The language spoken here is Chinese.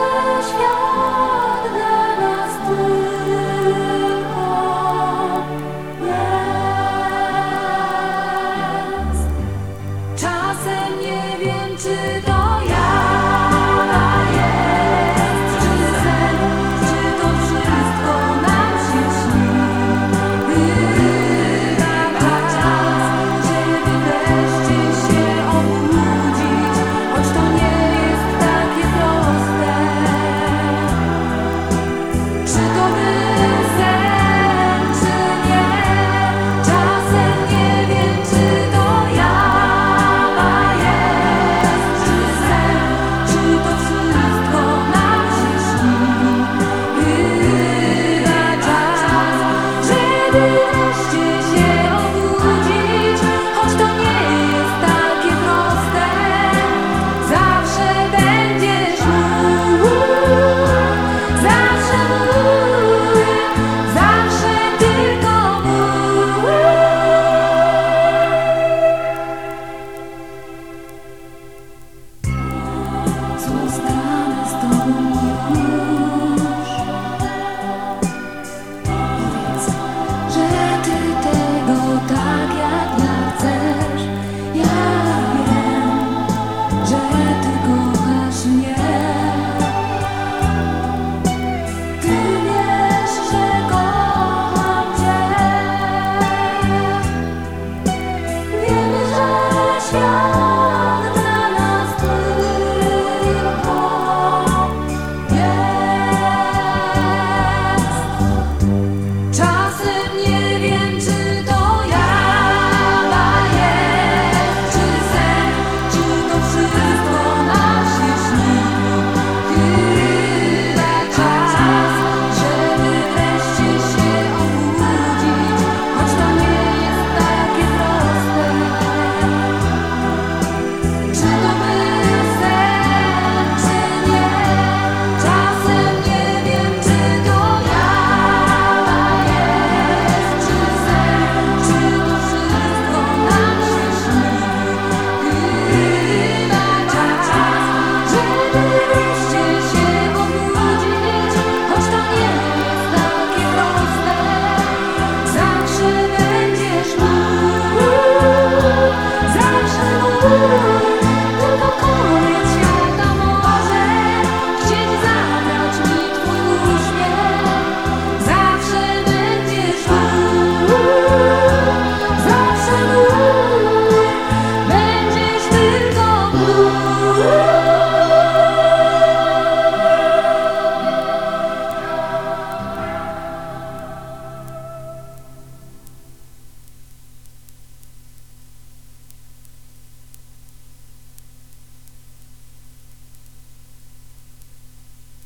我的。Thank you.